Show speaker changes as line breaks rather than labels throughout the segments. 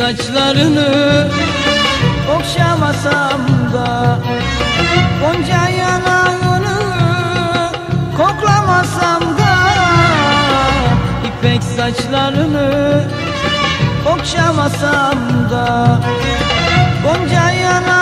saçlarını Okşamasam da Gonca yanağını Koklamasam da İpek saçlarını Okşamasam da Gonca yanağını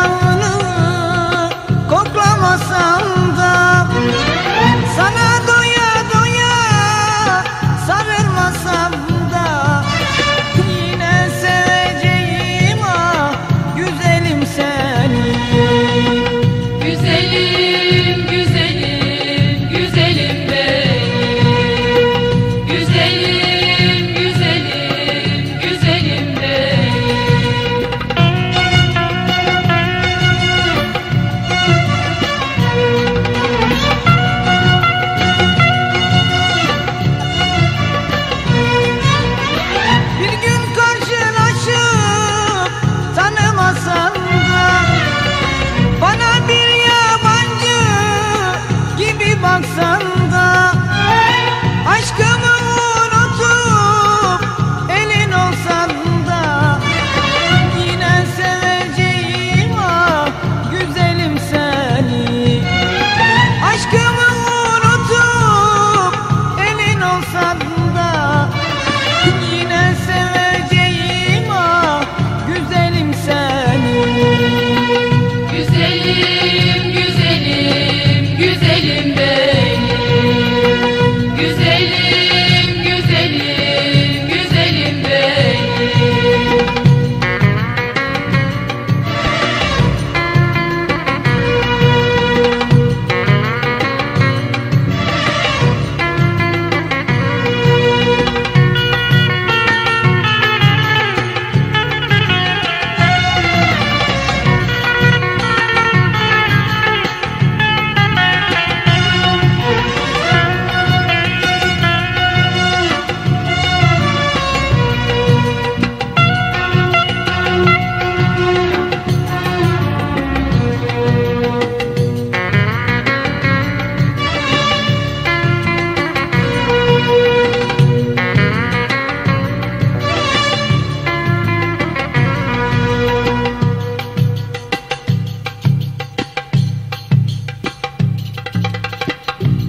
sen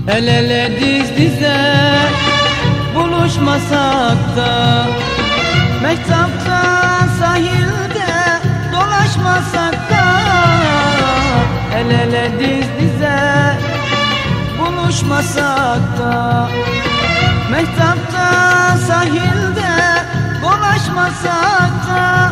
El ele diz dize buluşmasak da. Mektapta sahilde dolaşmasak da. El ele diz dize buluşmasak da. Mektapta sahilde dolaşmasak da.